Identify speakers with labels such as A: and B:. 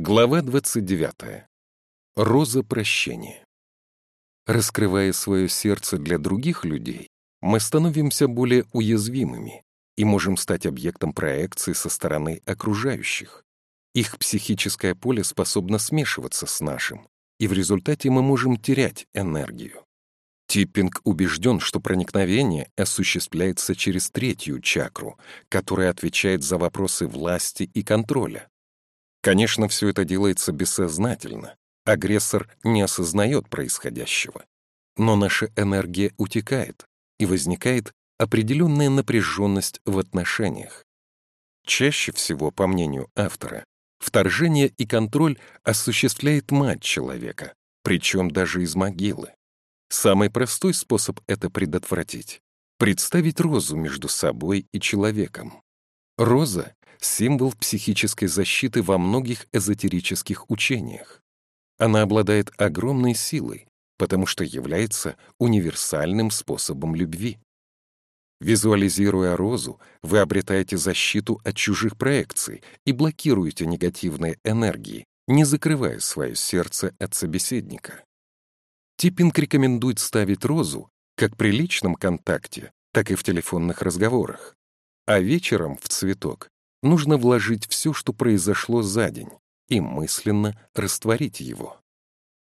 A: Глава 29. Роза прощения. Раскрывая свое сердце для других людей, мы становимся более уязвимыми и можем стать объектом проекции со стороны окружающих. Их психическое поле способно смешиваться с нашим, и в результате мы можем терять энергию. Типпинг убежден, что проникновение осуществляется через третью чакру, которая отвечает за вопросы власти и контроля. Конечно, все это делается бессознательно. Агрессор не осознает происходящего. Но наша энергия утекает, и возникает определенная напряженность в отношениях. Чаще всего, по мнению автора, вторжение и контроль осуществляет мать человека, причем даже из могилы. Самый простой способ это предотвратить — представить розу между собой и человеком. Роза символ психической защиты во многих эзотерических учениях. Она обладает огромной силой, потому что является универсальным способом любви. Визуализируя розу, вы обретаете защиту от чужих проекций и блокируете негативные энергии, не закрывая свое сердце от собеседника. Типпинг рекомендует ставить розу как при личном контакте, так и в телефонных разговорах, а вечером в цветок нужно вложить все, что произошло за день, и мысленно растворить его.